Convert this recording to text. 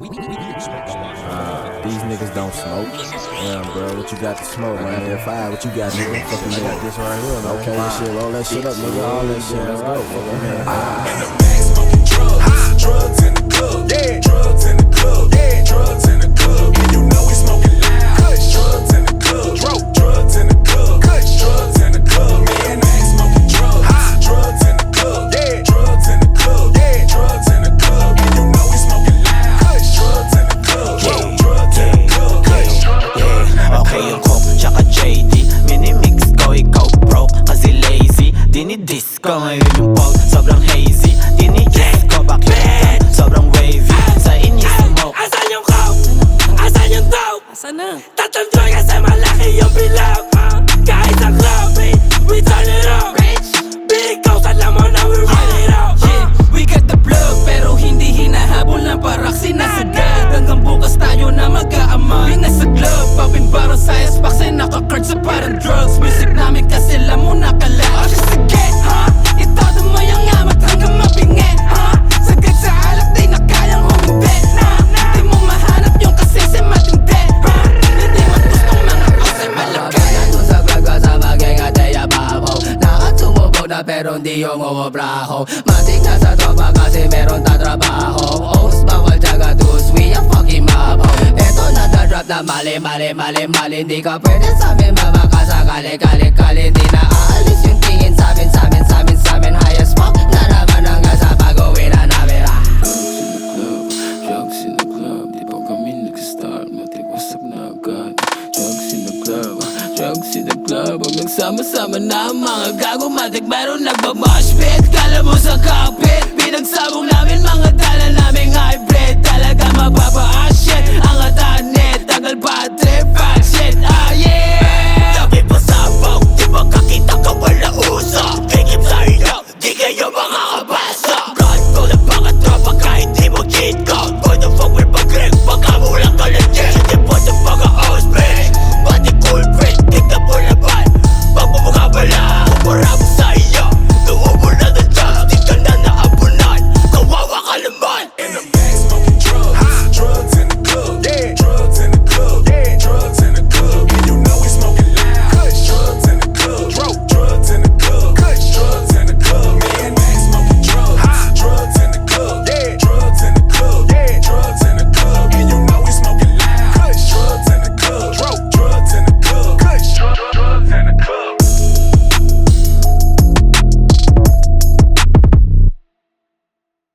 Uh, these niggas don't smoke. Damn, bro, what you got to smoke, man? If I, what you got, nigga? Fucking I got this right here, man. Okay, that shit, roll that shit up, nigga. All that shit, let's go. Fucking man. Ko ngayon yung pog sobrang hazy Dinigis ko. Bakit ka sobrang wavy? Sa inis mo. Asan yung coke? Asan yung dope? Asan na? Tatanjoy kasi malaki yung uh, Kahit sa club, eh, we turn it up. Big Ghost, alam mo na we run it up Yeah, we got the plug Pero hindi hinahabol ng paraksi Nasagad hanggang bukas tayo na mag-aamay Di nasa club, popping bottle science box Ay naka-card sa parang drugs. Music namin kasi alam mo nakala Oh, sige, ha? Itodo Na pero hindi yung umubraho Matik na sa tropa kasi meron tatrabaho Oats, bawal jaga dus, we a fucking mabaw Eto na drop na mali, mali, mali, mali. Hindi ka pwede sa amin mabakasakali, kali, kali. Hindi na aalis yung tingin sa amin, sa amin, sa amin, in the club Huwag nagsama-sama na mga gago. Matik meron nagmamosh pit. Kala mo sa cockpit